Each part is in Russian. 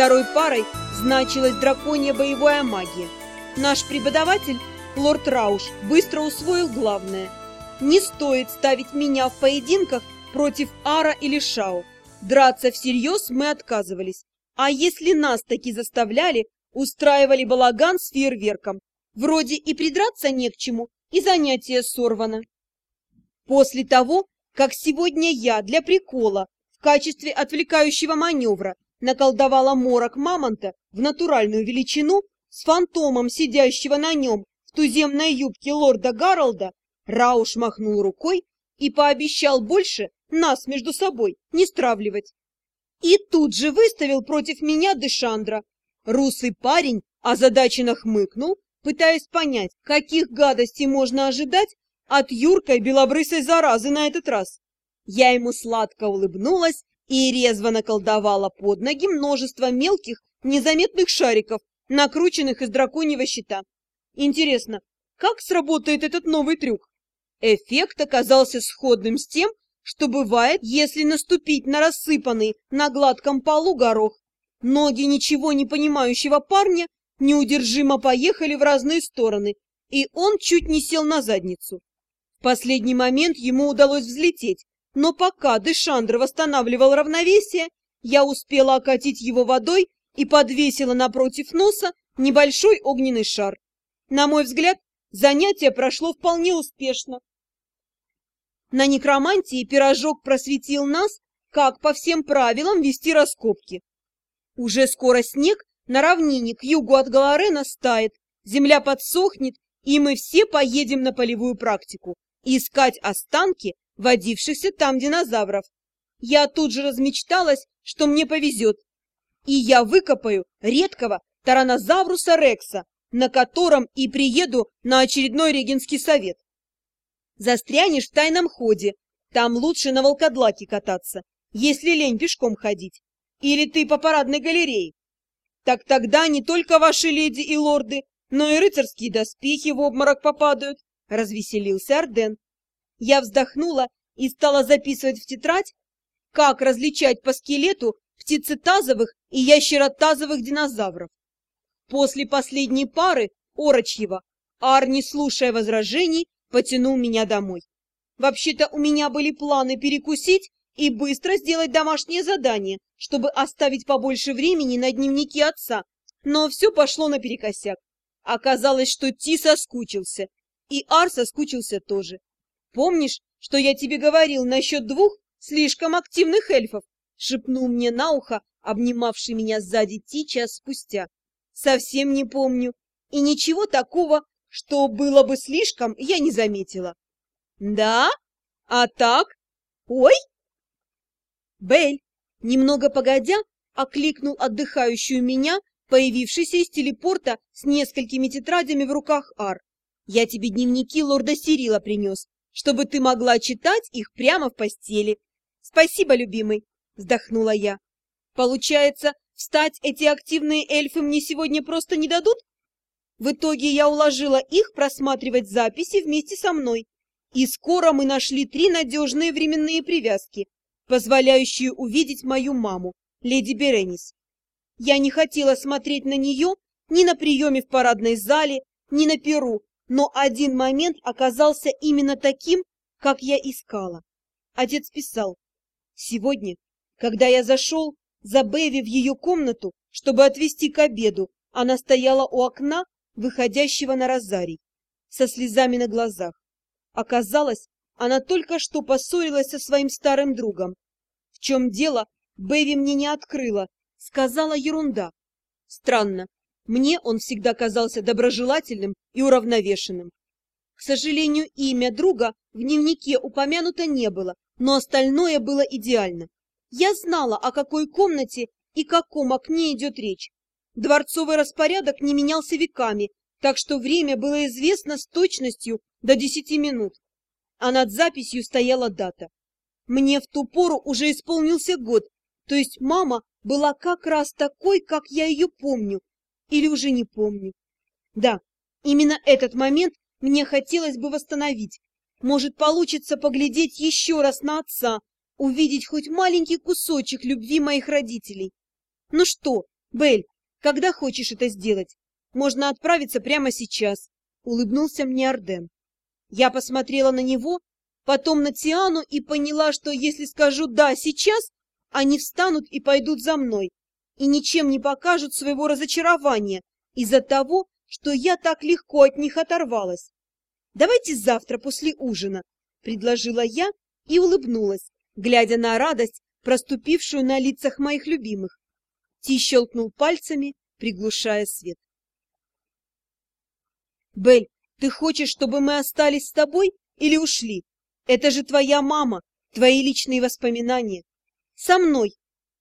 Второй парой значилась драконья боевая магия. Наш преподаватель, лорд Рауш, быстро усвоил главное. Не стоит ставить меня в поединках против Ара или Шао. Драться всерьез мы отказывались. А если нас таки заставляли, устраивали балаган с фейерверком. Вроде и придраться не к чему, и занятие сорвано. После того, как сегодня я для прикола в качестве отвлекающего маневра наколдовала морок мамонта в натуральную величину с фантомом, сидящего на нем в туземной юбке лорда Гаролда, Рауш махнул рукой и пообещал больше нас между собой не стравливать. И тут же выставил против меня Дешандра. Русый парень озадаченно хмыкнул, пытаясь понять, каких гадостей можно ожидать от юркой белобрысой заразы на этот раз. Я ему сладко улыбнулась и резво наколдовала под ноги множество мелких, незаметных шариков, накрученных из драконьего щита. Интересно, как сработает этот новый трюк? Эффект оказался сходным с тем, что бывает, если наступить на рассыпанный на гладком полу горох. Ноги ничего не понимающего парня неудержимо поехали в разные стороны, и он чуть не сел на задницу. В последний момент ему удалось взлететь, но пока Дешандр восстанавливал равновесие, я успела окатить его водой и подвесила напротив носа небольшой огненный шар. На мой взгляд, занятие прошло вполне успешно. На некромантии пирожок просветил нас, как по всем правилам вести раскопки. Уже скоро снег на равнине к югу от Галарена стает, земля подсохнет, и мы все поедем на полевую практику искать останки водившихся там динозавров. Я тут же размечталась, что мне повезет, и я выкопаю редкого таранозавруса Рекса, на котором и приеду на очередной регенский совет. Застрянешь в тайном ходе, там лучше на волкодлаке кататься, если лень пешком ходить. Или ты по парадной галерее. Так тогда не только ваши леди и лорды, но и рыцарские доспехи в обморок попадают, — развеселился Арден. Я вздохнула и стала записывать в тетрадь, как различать по скелету птицетазовых и ящеротазовых динозавров. После последней пары, Орочьего, Ар, не слушая возражений, потянул меня домой. Вообще-то у меня были планы перекусить и быстро сделать домашнее задание, чтобы оставить побольше времени на дневники отца, но все пошло наперекосяк. Оказалось, что Ти соскучился, и Ар соскучился тоже. Помнишь, что я тебе говорил насчет двух слишком активных эльфов? Шепнул мне на ухо, обнимавший меня сзади Ти час спустя. Совсем не помню. И ничего такого, что было бы слишком, я не заметила. Да? А так? Ой! Бель, немного погодя, окликнул отдыхающую меня, появившийся из телепорта с несколькими тетрадями в руках Ар. Я тебе дневники лорда Сирила принес чтобы ты могла читать их прямо в постели. Спасибо, любимый, вздохнула я. Получается, встать эти активные эльфы мне сегодня просто не дадут? В итоге я уложила их просматривать записи вместе со мной. И скоро мы нашли три надежные временные привязки, позволяющие увидеть мою маму, леди Беренис. Я не хотела смотреть на нее ни на приеме в парадной зале, ни на перу, но один момент оказался именно таким, как я искала. Отец писал, «Сегодня, когда я зашел за Бэви в ее комнату, чтобы отвезти к обеду, она стояла у окна, выходящего на розарий, со слезами на глазах. Оказалось, она только что поссорилась со своим старым другом. В чем дело, Бэви мне не открыла, сказала ерунда. Странно, мне он всегда казался доброжелательным и уравновешенным. К сожалению, имя друга в дневнике упомянуто не было, но остальное было идеально. Я знала, о какой комнате и каком окне идет речь. Дворцовый распорядок не менялся веками, так что время было известно с точностью до десяти минут. А над записью стояла дата. Мне в ту пору уже исполнился год, то есть мама была как раз такой, как я ее помню, или уже не помню. Да, именно этот момент мне хотелось бы восстановить. Может, получится поглядеть еще раз на отца, увидеть хоть маленький кусочек любви моих родителей. Ну что, Бель, когда хочешь это сделать? Можно отправиться прямо сейчас, улыбнулся мне Арден. Я посмотрела на него, потом на Тиану и поняла, что если скажу «да» сейчас, они встанут и пойдут за мной, и ничем не покажут своего разочарования из-за того, что я так легко от них оторвалась. «Давайте завтра после ужина», — предложила я и улыбнулась, глядя на радость, проступившую на лицах моих любимых. Ти щелкнул пальцами, приглушая свет. «Бель, ты хочешь, чтобы мы остались с тобой или ушли? Это же твоя мама, твои личные воспоминания. Со мной.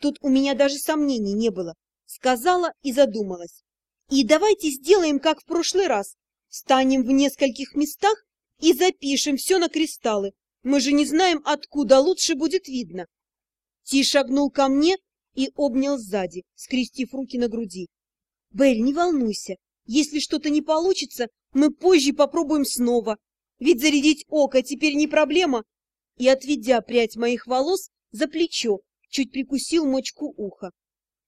Тут у меня даже сомнений не было. Сказала и задумалась. И давайте сделаем, как в прошлый раз. Станем в нескольких местах и запишем все на кристаллы. Мы же не знаем, откуда лучше будет видно. Ти шагнул ко мне и обнял сзади, скрестив руки на груди. Белль, не волнуйся. Если что-то не получится, мы позже попробуем снова. Ведь зарядить око теперь не проблема. И, отведя прядь моих волос за плечо, чуть прикусил мочку уха.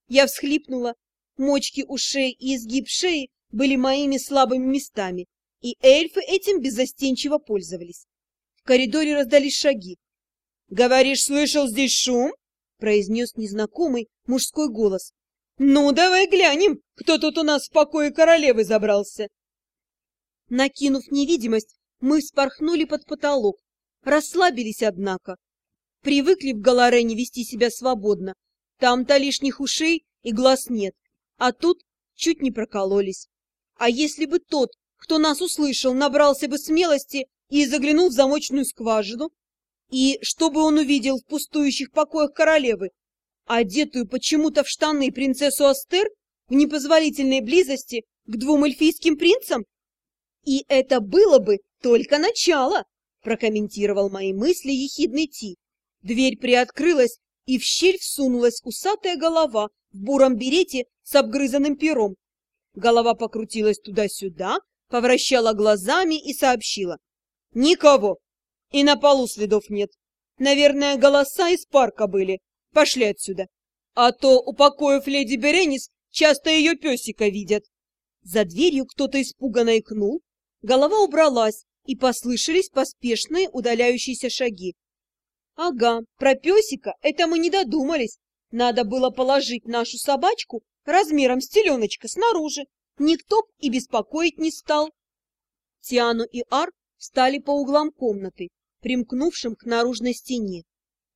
Я всхлипнула. Мочки ушей и изгиб шеи были моими слабыми местами, и эльфы этим беззастенчиво пользовались. В коридоре раздались шаги. — Говоришь, слышал здесь шум? — произнес незнакомый мужской голос. — Ну, давай глянем, кто тут у нас в покое королевы забрался. Накинув невидимость, мы вспорхнули под потолок, расслабились, однако. Привыкли в Галарене вести себя свободно. Там-то лишних ушей и глаз нет, а тут чуть не прокололись. А если бы тот, кто нас услышал, набрался бы смелости и заглянул в замочную скважину? И что бы он увидел в пустующих покоях королевы? Одетую почему-то в штаны принцессу Астер в непозволительной близости к двум эльфийским принцам? И это было бы только начало, прокомментировал мои мысли ехидный Ти. Дверь приоткрылась, и в щель всунулась усатая голова в буром берете с обгрызанным пером. Голова покрутилась туда-сюда, повращала глазами и сообщила. «Никого! И на полу следов нет. Наверное, голоса из парка были. Пошли отсюда. А то, упокоив леди Беренис, часто ее песика видят. За дверью кто-то испуганно икнул. Голова убралась, и послышались поспешные удаляющиеся шаги. Ага, про песика это мы не додумались. Надо было положить нашу собачку размером с теленочка снаружи. Никто б и беспокоить не стал. Тиану и Ар встали по углам комнаты, примкнувшим к наружной стене.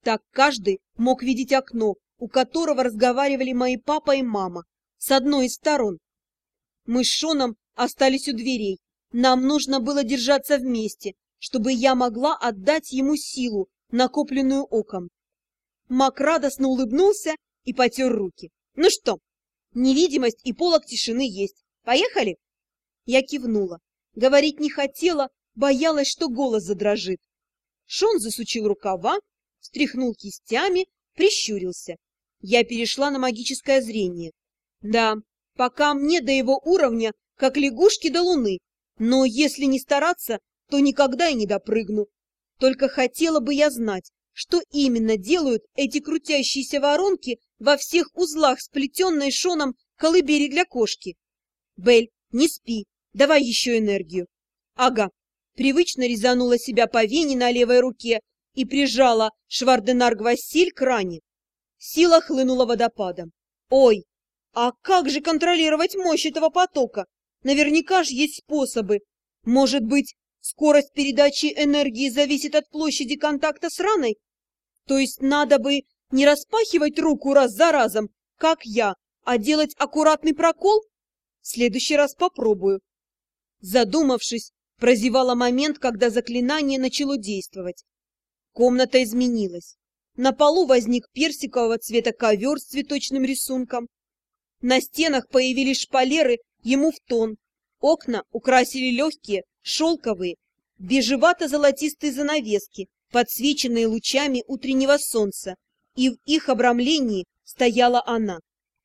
Так каждый мог видеть окно, у которого разговаривали мои папа и мама, с одной из сторон. Мы с Шоном остались у дверей. Нам нужно было держаться вместе, чтобы я могла отдать ему силу, накопленную оком. Мак радостно улыбнулся и потер руки. «Ну что, невидимость и полок тишины есть. Поехали?» Я кивнула. Говорить не хотела, боялась, что голос задрожит. Шон засучил рукава, встряхнул кистями, прищурился. Я перешла на магическое зрение. Да, пока мне до его уровня, как лягушки до луны, но если не стараться, то никогда и не допрыгну. Только хотела бы я знать, что именно делают эти крутящиеся воронки во всех узлах, сплетенной шоном колыбери для кошки. Бель, не спи, давай еще энергию. Ага, привычно резанула себя по вене на левой руке и прижала Шварденар-Гвассиль к ране. Сила хлынула водопадом. Ой, а как же контролировать мощь этого потока? Наверняка же есть способы. Может быть, скорость передачи энергии зависит от площади контакта с раной? То есть надо бы не распахивать руку раз за разом, как я, а делать аккуратный прокол? В следующий раз попробую. Задумавшись, прозевала момент, когда заклинание начало действовать. Комната изменилась. На полу возник персикового цвета ковер с цветочным рисунком. На стенах появились шпалеры ему в тон. Окна украсили легкие, шелковые, бежевато-золотистые занавески, подсвеченные лучами утреннего солнца, и в их обрамлении стояла она,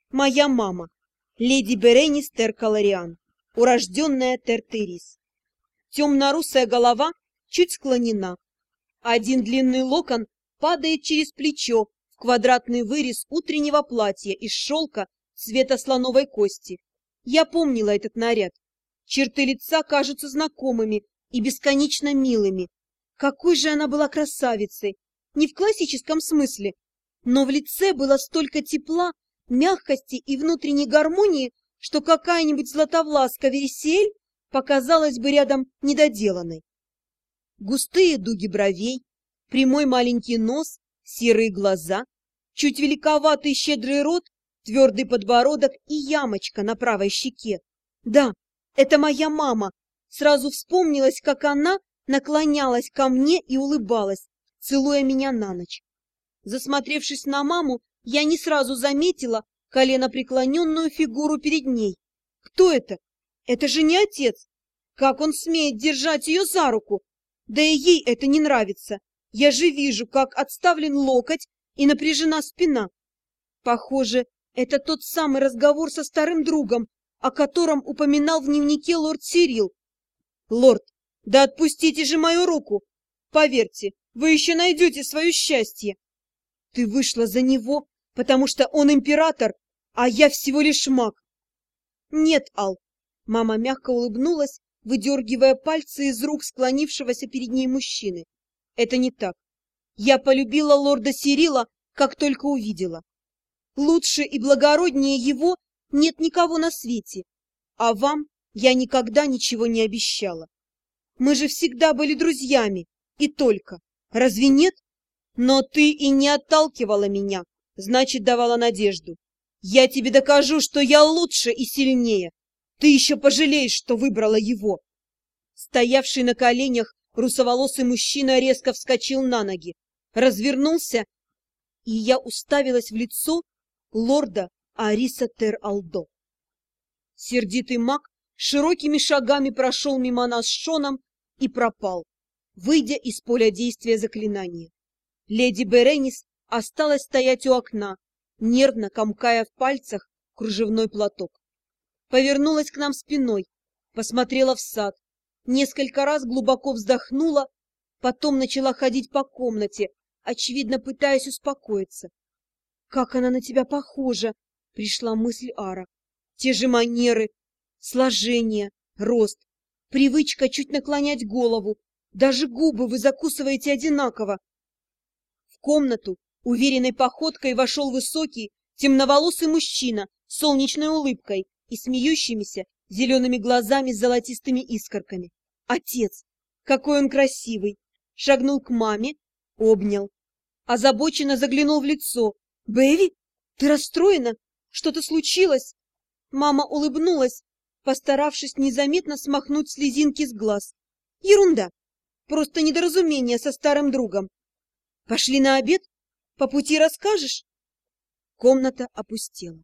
моя мама, леди Беренис Теркалариан, урожденная Тертерис. Темно-русая голова чуть склонена. Один длинный локон падает через плечо в квадратный вырез утреннего платья из шелка цвета слоновой кости. Я помнила этот наряд. Черты лица кажутся знакомыми и бесконечно милыми. Какой же она была красавицей! Не в классическом смысле, но в лице было столько тепла, мягкости и внутренней гармонии, что какая-нибудь златовласка Вересель показалась бы рядом недоделанной. Густые дуги бровей, прямой маленький нос, серые глаза, чуть великоватый щедрый рот, твердый подбородок и ямочка на правой щеке. Да, это моя мама. Сразу вспомнилось, как она наклонялась ко мне и улыбалась, целуя меня на ночь. Засмотревшись на маму, я не сразу заметила коленопреклоненную фигуру перед ней. Кто это? Это же не отец. Как он смеет держать ее за руку? Да и ей это не нравится. Я же вижу, как отставлен локоть и напряжена спина. Похоже, это тот самый разговор со старым другом, о котором упоминал в дневнике лорд Сирил. Лорд, да отпустите же мою руку! Поверьте, вы еще найдете свое счастье. Ты вышла за него, потому что он император, а я всего лишь маг. Нет, Ал. Мама мягко улыбнулась, выдергивая пальцы из рук склонившегося перед ней мужчины. Это не так. Я полюбила лорда Сирила, как только увидела. Лучше и благороднее его нет никого на свете, а вам я никогда ничего не обещала. Мы же всегда были друзьями, и только. Разве нет? Но ты и не отталкивала меня, значит, давала надежду. Я тебе докажу, что я лучше и сильнее. Ты еще пожалеешь, что выбрала его. Стоявший на коленях русоволосый мужчина резко вскочил на ноги, развернулся, и я уставилась в лицо лорда Ариса Тер-Алдо. Сердитый маг широкими шагами прошел мимо нас с Шоном и пропал, выйдя из поля действия заклинания. Леди Беренис осталась стоять у окна, нервно комкая в пальцах кружевной платок. Повернулась к нам спиной, посмотрела в сад, несколько раз глубоко вздохнула, потом начала ходить по комнате, очевидно, пытаясь успокоиться. «Как она на тебя похожа!» — пришла мысль Ара. «Те же манеры, сложение, рост, привычка чуть наклонять голову, даже губы вы закусываете одинаково, комнату уверенной походкой вошел высокий, темноволосый мужчина с солнечной улыбкой и смеющимися зелеными глазами с золотистыми искорками. Отец! Какой он красивый! Шагнул к маме, обнял. Озабоченно заглянул в лицо. «Бэви, ты расстроена? Что-то случилось?» Мама улыбнулась, постаравшись незаметно смахнуть слезинки с глаз. «Ерунда! Просто недоразумение со старым другом. Пошли на обед? По пути расскажешь? Комната опустела.